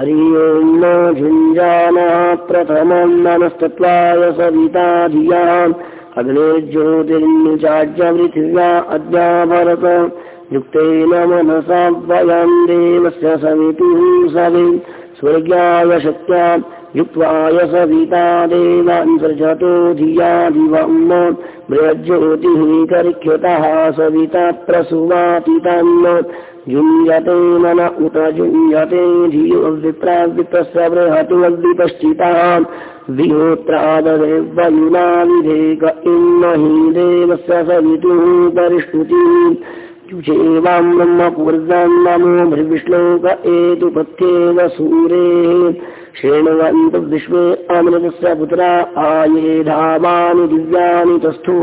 हरि ओं न झुञ्जानः प्रथमम् नमस्तत्त्वाय सविता धियाम् अग्नेर्ज्योतिर्निचाज्यपृथिव्या अद्याभरत युक्तेन मनसा वयम् देवस्य सवितुः सवि। स्वर्ग्याय शक्त्या युक्त्वाय सविता देवान् सृजतो धिया दिवम् बृहज्योतिः कर्क्ष्यतः सविता प्रसुवातितम् युञ्जते मन उत युञ्जते धियो विप्राविप्रस्य बृहतुवद्विपश्चिताम् विहोत्रादवेवयुना विधेक इन्महि देवस्य सवितुः परिष्टुतिः युचेवाम् ब्रह्मपूर्वम् नमो भृविश्लोक एतुपथ्येव सूरेः। शृण्वन्तु विश्वे अमृतस्य पुत्रा आये धामानि दिव्यानि तस्थू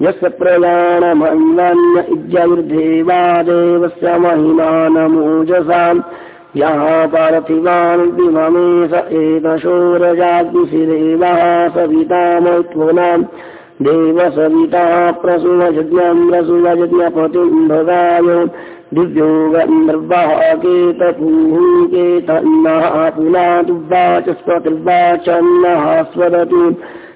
यस्य प्रयाणमन्वन्य देवस्य महिमानमोजसाम् यः पार्थिवान् विममे स एतशोरजाग्निशिरेवः सवितामत्वनाम् देवसविता प्रसुवजज्ञम् रसुवजज्ञपतिम् भगाय दिव्यो गन्धर्वः केतपूः केतन्नः पुनादुवाचस्पतिर्वाचन्नः स्वदतु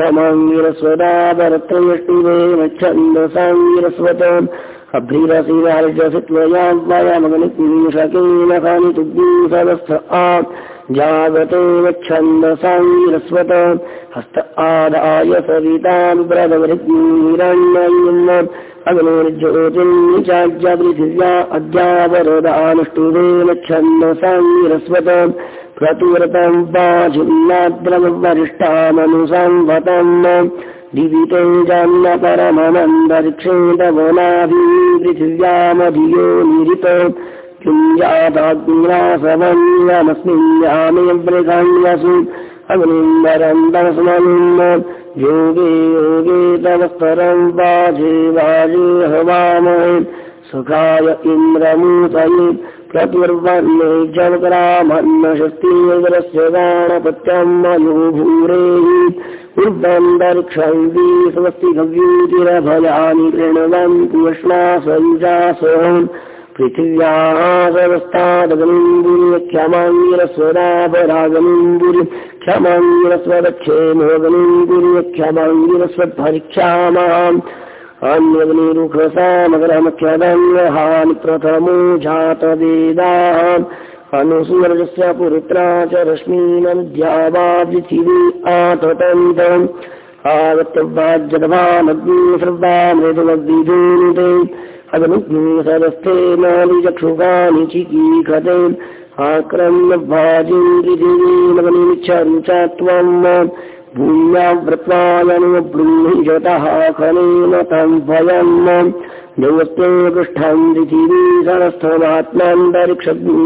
छन्दसाङ्गिरस्वपृथिव्याः सदस्तादगमिन्दुरि क्षमाङ्गिरस्वदापरत्रयष्टिवेन छन्दसाङ्गिरस्वतम् अभ्रिरसिवार्जसि त्वयाद्वयमगनिपुंशकेन खानितुग्नि सदस्थ आ जागतेन छन्दसाङ्गिरस्वत हस्त आदाय सविताम् ब्रदवृद्धिरण्यम् अग्निर्ज्योतिर्निचाज्य पृथिव्या अद्यावरदानुष्टुवेन छन्दसाङ्गिरस्वत क्रतुव्रतम् वाजुन्नाद्रवरिष्ठामनुसंवतम् दिविते जान्न परमनन्दरिक्षेदवनाभिः पृथिव्यामधियो निरित किञ्जाताग्निरासवन्यमस्मिन् यामे वृगाण्यसु अग्निन्दरन्दस्मन् योगे योगे तवस्तरम् वाजे वाजे हवामहे सुखाय इन्द्रमूतये प्रतिर्वन्ने जलग्रामन्नशस्तीन्द्रस्य गाणपत्यम् मयो भूरेः उर्वन्दर्क्षन्दी स्वस्ति गव्यूतिरभयानि कृण्वन्तु उष्णासयुजासोऽहम् पृथिव्याः सर्वस्तादगमिन्दुरि क्षमाङ्गिरस्वदापरागमिन्दुरि क्षमाङ्गिरस्वद्भरिक्षामाम् अन्यग्निरुखसामगरमख्यदन्यहानि प्रथमो जातवेदाः अनुसूर्यस्य पुरुत्रा च रश्मीनद्या वा पृथिवी आततन्तम्। आगत्यवाज्यदभानग्नि सर्वा मृदुमद्विधूनुते अग्निग्नि सरस्थे नालिचक्षुकानि चिकीखते आक्रम्य भाजिम् पृथिवीमगनिच्छरुचा त्वम् भूम्याव्रत्वायनुब्रूहिजतः खलेन तम् भयम्। देवस्ते पृष्ठम्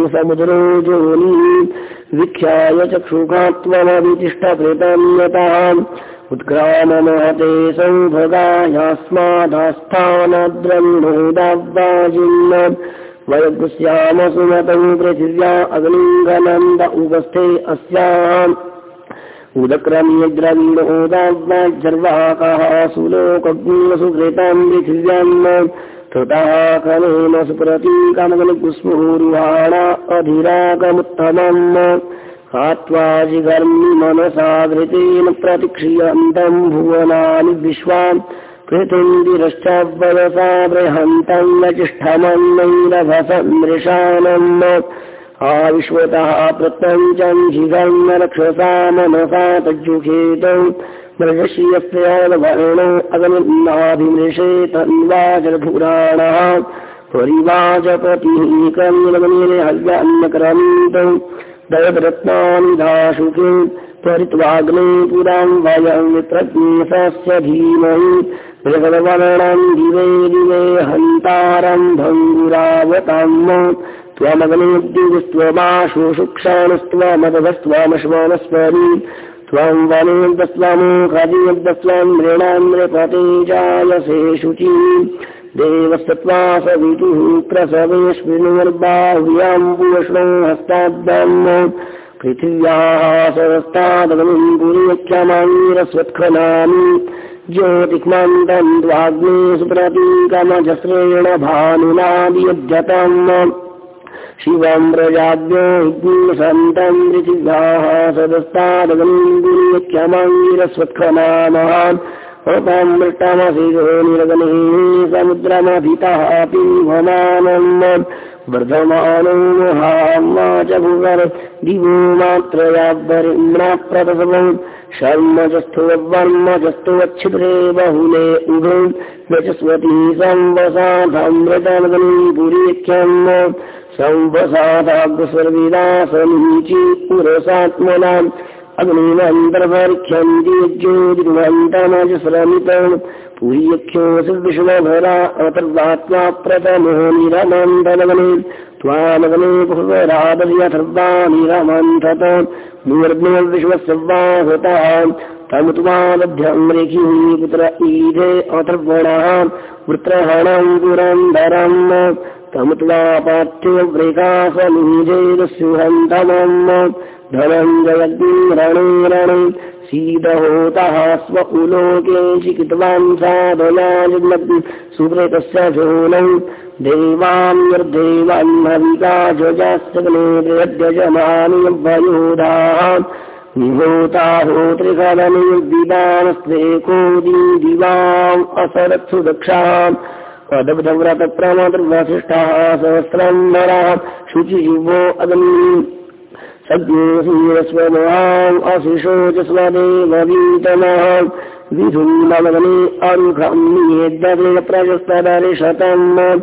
समुद्रो जोनि। विख्याय चक्षुकात्वमवितिष्ठकृतम् यताम् उत्क्राममहते सौभगायास्मादास्थानद्रन्नोदावाजिन्न वयगुस्याम सुमतम् पृथिव्या अग्निङ्गनन्द उगस्थे अस्याम् उदक्रम्यद्रविणोदाग्नाज्जर्वाकः सुलोकग्निसुकृतम् पृथिव्याम् धृतः कलेन सुप्रतीकमगनिकुस्मुरुहाणा अधिरागमुत्तमम् हात्वाजिगर्मि मनसा घृतेन प्रतिक्षियन्तम् भुवनानि विश्वान् पृथिन्दिरश्चावदसा बृहन्तम् वचिष्ठमन्नैरभसमृशानम् आविश्वतः प्रत्यञ्चम् जिगन्नरक्षसा मनसा तज्जुखेतौ मृगश्रियस्यावर्णो अगनिन्नाभिमृशे तन्वाजलधुराणः परिवाजपतिः कन्निर्हव्यान्नक्रन्तौ दयद्रत्नानि दाशुके त्वरित्वाग्ने पुराम् वयम् विप्रज्ञसस्य धीमहि। मृगवर्णम् दिवे दिवे हन्तारम् भङ्गुरावताम् त्वमग्निद्युस्त्वमाशुषुक्षाणस्त्वमदभस्त्वामश्वानस्वरी त्वं वनेन्दस्त्वमोखजीयद्दस्त्वं नृणान्नृपते जायसे शुचि देवस्तत्त्वा सवितुः प्रसवेष्विनुर्बाह्व्याम्बुष्णो हस्ताद्ब्रह्म पृथिव्याः सरस्तादगमिम् पुरीक्षमाङ्गिरस्वत्खनानि ज्योतिक्मन्तम् द्वाग्ने सुप्रतीकमजस्रेण भानुनादियुध्यतम् शिवम् प्रजाभ्यो सन्तम् पृथिव्याः सदस्तादगमिम् पुरीक्षमाङ्गिरस्वत्खनामहान् मृष्टमसिजो निरगने समुद्रमभितः पिंहमानम् वर्धमानो महाम्ना च भुवर दिवो मात्रयाब्बरिम्नाप्रतसमम् शर्मजस्थो वर्मजस्थोच्छिद्रे बहुले उभौ वचस्वती संवसाधमृतमगनी पुरीख्यम् पुरसात्मनाम् अग्निमन्तर्वर्ख्यन्ति ज्योतिर्वन्तमजस्रमितम् पुरीयख्योऽसि विष्णुभरा अतर्वात्मा प्रथमो निरमन्तनगने त्वामगने पुष्परादर्यथर्वा निरमन्थत मूर्ध्निर्विश्वस्य वा हृतः तमुत्वामध्यम् रेखिः पुत्र ईधे अथर्वणः वृत्रहणम् पुरन्धरम् तमुत्वा पार्थ्यव्रेकासनिजेदस्युहन्तमम् धनञ्जयग्निम् रणे रणे सीदहोतः स्व उलोके चिकितवान् साधयाजग्नि सुकृतस्य झोलम् देवान्यर्देवान्नविका जजास्तग्ने बृहद्यजमानि वयोधाः निभूता होत्रिकलनिर्दिवानस्त्रेको दिवाम् असरत्सु दक्षाम् पदब्धव्रतप्रमदर्वसिष्ठः सहस्रम् नरः शुचियुवो अग्नि सद्योऽसीरस्वमाम् अशिशो च स्वदेववीतमः विधूलमगने अरुखम् नियेद्यते प्रजस्तदरिशतम्।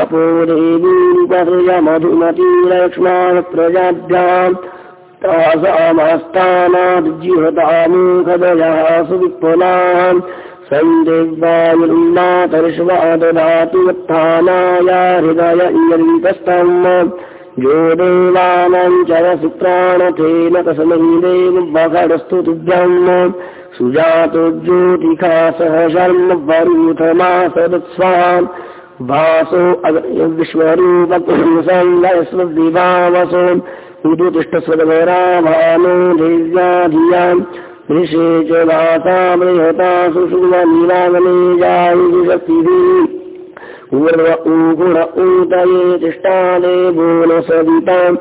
अपो देवीपसृज मधुमतीलक्ष्मान् प्रजाभ्याम्। तासामस्तानाद्जिहतामुखदयः सुविपुलान् ददातु उत्थानाय हृदय इयन्तस्तम् यो देवानाम् चरसुप्राणथेन तस्मैदेवघडस्तु तुभ्यम् सुजातो ज्योतिखा सह शर्म वरूथमासदत्स्वान् भासो विश्वरूपपुंसङ्गस्वद्विभावसो उदुतिष्ठस्वदवराभानो देव्या धियाम् ऋषे च वासा बृहता सुषुमनीरागने जायुशक्तिभिः उर्व ऊगुण ऊतये तिष्ठादेवो न सविताम्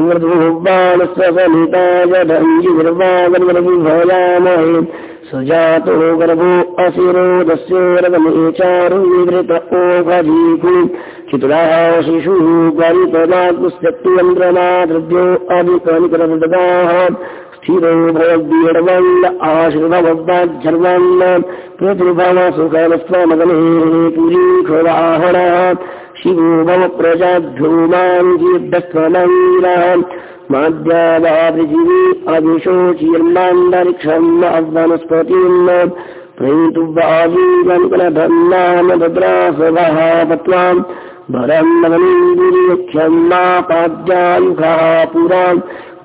ऊर्ध्वबाणस्वसमिता जधञ्जिर्वागर्विभयामहे सुजातो गर्भो असिरोदस्योरगमे चारुविवृत ओघजीकु चित्राः शिशुः गरितमागुस्यक्तियन्द्रमाद्रव्यो अधिकनिकरददाः شروع آشر پھر شیونا چیلنج اجشو چیم ابسپتی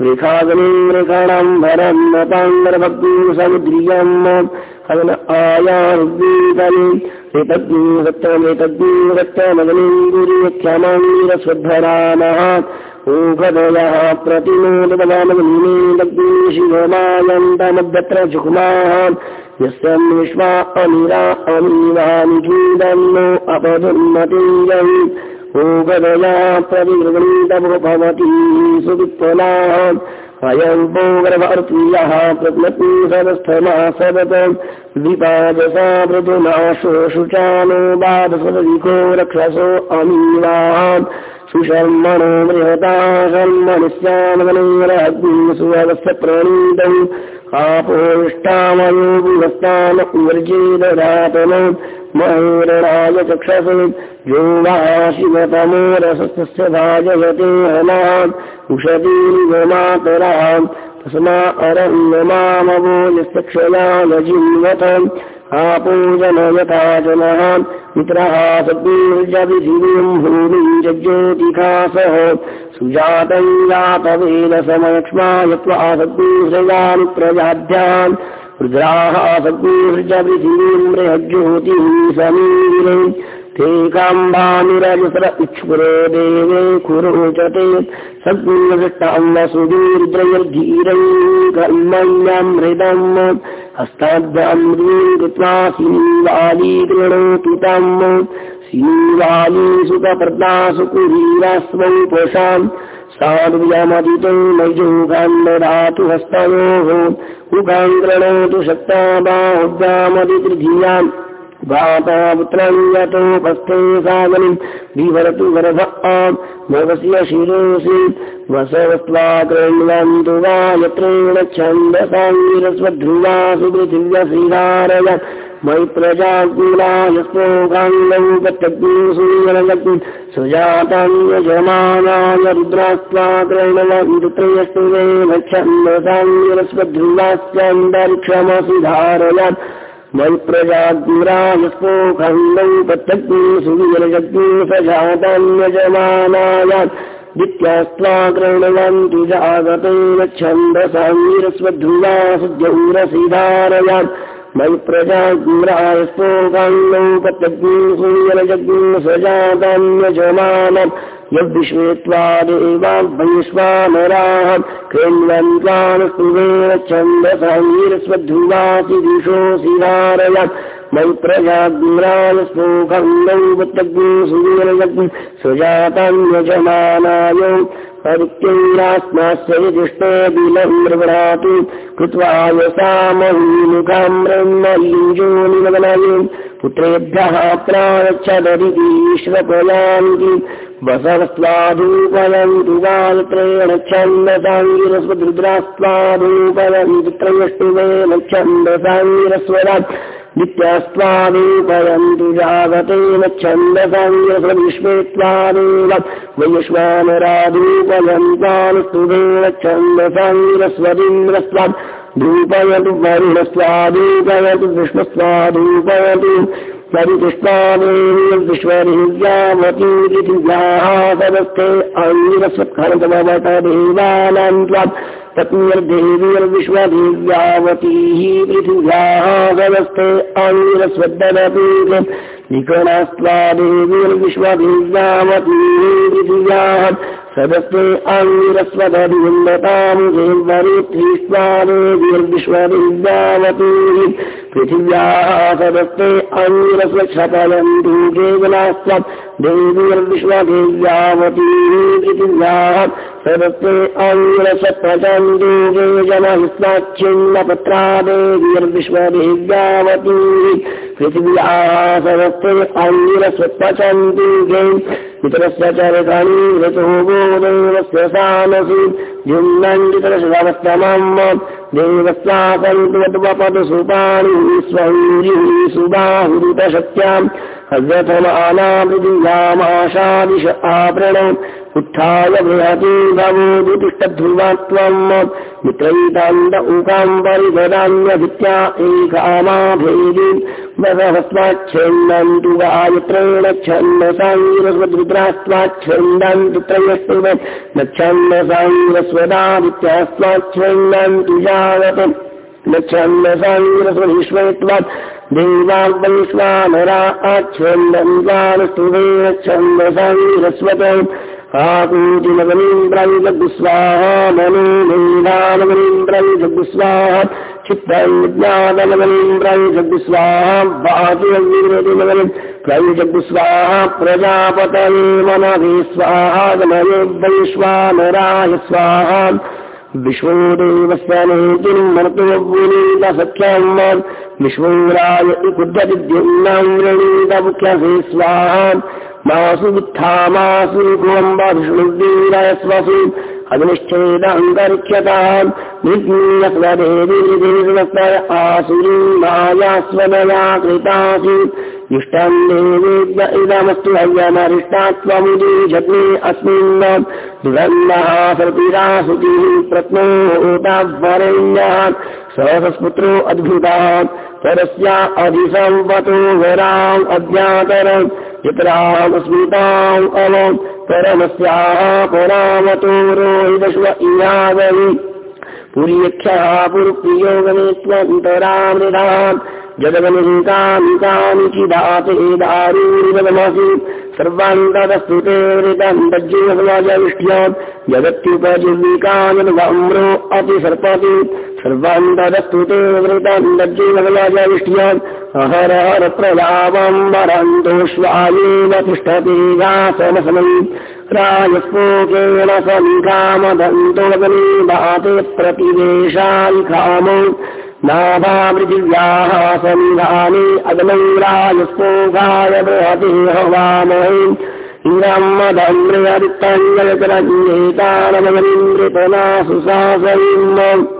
पत्वाम् भरम् नवनीन्द्रियख्यम् मापाद्यायुखः पुराम् वृखागनीम् वृषणम् भरम् नताङ्गरभग्निम् समुद्रियम् हवन आयारुद्वीतम् एतद्गी सत्यमेतद्गी सत्यमगनीन्द्रियख्यमङ्गिरस्वद्धरामः ओघदयः प्रतिमोदवदानगनीलग्नी शिवमायन्तमभ्यत्र जुकुमाः यस्य विश्वा अनिरा अनीवानिखीदन्नो अपदुन्नतीयम् प्रतिगृगणीतमो भवती सुवित्वलाः अयम् भोगर्भर्तीयः प्रज्ञती सदस्थमा सदत द्विपादसा मृदुनाशो शुचानो बाधसदविको रक्षसो अमीवान् सुशर्मणो बृहता शर्मणिस्यामगणैरग्निम् सुवस्य प्रणीतम् आपोष्टामयो विहस्तान ऊर्जेददातन मयूरणाय चक्षसु यो वा भाजयते हनाम् उषतीव मातराम् क्षयान जीवतम् आपूजन यथा जनः मित्रः सद्वीर्जविधिम् भूमिम् ज्योतिकासः सुजातम् जातवेदसमक्ष्मा यत्त्वा सद्वीर्जया मित्रजाभ्याम् रुद्राः सद्वीर्जविधिम् बृहज्योतिः समीरे। ते काम्बानिरजसर इक्ष्पुरो देवे कुरोचते सद्वीर्ष्टाम् वसुवीर्द्रयर्धीरैः कर्मण्यमृतम् हस्ताभ्याम् कृत्वा सीवाली कृणोतु तम् सीवाली सुखप्रदासु कुरीरास्मै पुषाम् साधुयमदितो नैजोगान् ददातु हस्तयोः मुखाम् कृणोतु शक्ता बाहुभ्यामदितृधियाम् वातापुत्रम् यतोपस्थे विभरतु गर्भ आम्। भवस्य शिरोसि। वसवस्त्वा कृण्वन्तु वा यत्रेण छन्दसाङ्गिरस्वध्रुवासु पृथिव्यश्रीधारय मयि प्रजाकुलायस्तोकाङ्गौ गत्यग्निसूयनगति सुजातान्यजमानाय रुद्रास्त्वा कृण्वन्तुत्रयस्तु वेन छन्दसाङ्गिरस्वध्रुवास्यन्तरिक्षमसि धारयत् मयि प्रजाग्निरायस्तोखण्डौ तत्तग्नि सुविरजग्नि सजातान्यजमानाय दित्यास्त्वा कृण्वन्तु जागतेन छन्दसाङ्गिरस्वध्रुवा सुद्यौरसिधारयात् मयि प्रजाग्निरायस्तोकाण्डौ तत्तग्नि सुविरजग्नि सजातान्यजमानम् यद्विश्वे त्वा देवाभ्यैष्वानराः क्रेण्वन्त्वानुष्णुवेन छन्दसाङ्गिरस्वध्रुवासि दिशोऽसि धारय मयि प्रजाग्निरायस्तोखण्डौ तत्तग्नि सुवीरजग्नि सुजातान्यजमानाय विदिष्टे बिलम् मृगणातु कृत्वा यसामहीमुखाम् ब्रह्मलीजो निवदनये पुत्रेभ्यः प्रायच्छदरितीश्वपयान्ति वसवस्त्वादूपयन्तु वालत्रेण छन्दसाङ्गिरस्वरुद्रास्त्वादूपयन्तु त्रयष्टुवेन छन्दसाङ्गिरस्वरात् नित्यास्त्वादूपयन्तु जागतेन छन्दसाङ्गिरस्वविश्वे त्वादेव वैश्वानरादूपयन्तानुस्तुवेन छन्दसाङ्गिरस्वरीन्द्रस्त्वात् धूपयतु वरुणस्त्वादूपयतु विष्णुस्त्वादूपयतु परितिष्ठादेवीर्विश्वरिव्यामतीतिव्याः सदस्ते अङ्गिरस्वत्खरतमवतदेवानाम् त्वाम् तत्निर्देवीर्विश्वदेव्यावतीः पृथिव्याः सदस्ते अङ्गिरस्वद्दनपीठ निकणास्त्वा देवीर्विश्वदेव्यावतीः पृथिव्याः अङ्गिरस्वदभिन्नताम् देवरित्रीष्वा देवीर्विश्वदेव्यावतीः पृथिव्याः सदस्ते अङ्गिरस्वक्षपलन्तु केवलास्त्वम् देवीर्विश्वदेव्यावतीः। पृथिव्याः सदस्ते अङ्गिरसप्रचन्दु जनहिस्वाच्छिन्नपत्रा देवीर्विश्वदेव्यावतीः पृथिव्याः सदस्ते अङ्गिरस्वत्पचन्तु पितरस्य चरकाणि ऋतो वो देवस्य सानसि जुम्नण्डितरशवस्तमम् देवस्यासन्तु सुपाणि स्वैरिः सुबाहुरितशक्त्याम् हव्यथमानामृदियामाशादिश आपृणम् उत्थाय बृहती भवोदितिष्ठध्रुवा त्वम् मित्रैतान्त उकाम् परिददान्यभित्या एकामाभेदी वसहस्वाच्छन्दन्तु गायत्रेण छन्दसाङ्गिरस्वद्रुद्रास्त्वाच्छन्दन्तु त्रयस्तुव न छन्दसाङ्गिरस्वदादित्यास्त्वाच्छन्दन्तु जावतम् न छन्दसाङ्गिरस्वविश्वत्वात् देवाग्वैश्वानरा आच्छन्दन्तानुस्तुवेन छन्दसाङ्गिरस्वतम् आकूतिनगरीन्द्रम् जगुस्वाहा मनो मेधानगरीन्द्रम् जगुस्वाहा चित्तज्ञानगरीन्द्रम् जगुस्वाहा बाहुरवीरदिनगरम् त्रयि जगुस्वाहा प्रजापतये मनवे स्वाहा गमये वैश्वानराय स्वाहा। विश्वोदेवस्य नेतिम् मर्तुवनीतसख्यम् विश्वोराय कुद्यविद्युम्नाम् वृणीतमुख्यसे स्वाहा मासु उत्थामासु अग्निश्चेदङ्गर्क्ष्यताम् निर्गीयस्वदेवीर्देवस्य आसुरी मायास्वदया कृतासि। इष्टम् देवेभ्य इदमस्तु हयमरिष्टात्वमुदी जग्ने अस्मिन् दुरन्नः सतिरासुतिः प्रत्नोतावरेण्यः सहस्पुत्रो अद्भुता परस्या अधिसम्पतो वराम् अज्ञातरम् चित्रामस्मिताम् अवम् परमस्याः परामतो रोहिदश्व इयावनि पुर्यक्षः पुरुप्रियोगमे त्वन्तरामृताम् जगदनुकामिकानि चिदाते दारूरिवदमसि सर्वान्तदस्तुते वृतम् तज्जीवसमाजविष्ट्याम् जगत्युपजीविकामनुगम्रो अपि सर्पति सर्वान्तदस्तुते वृतम् तज्जीवसमाजविष्ट्याम् अहरहर प्रलावम् वरन्तोष्वायेन तिष्ठति गासनसमम् राजस्पोकेन दाते प्रतिवेशान् कामो नाभापृथिव्याः सन्धाने बृहते हवामहे। इरम्मधम्रयरित्तङ्गलकरञ्जेतानमगरीन्द्रपना सुशासयिम् जासेना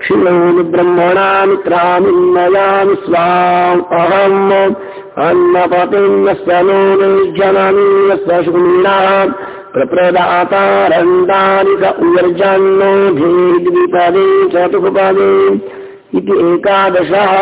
क्षिणो ब्रह्मणा मित्रामि नयामि स्वाम् अहम् अन्नपतिन्यस्य नो निर्जननीयस्य शून्यः प्रप्रदातारन्दानिक उर्जन्नो भेद्विपदे चतुःपदे। इति एकादशः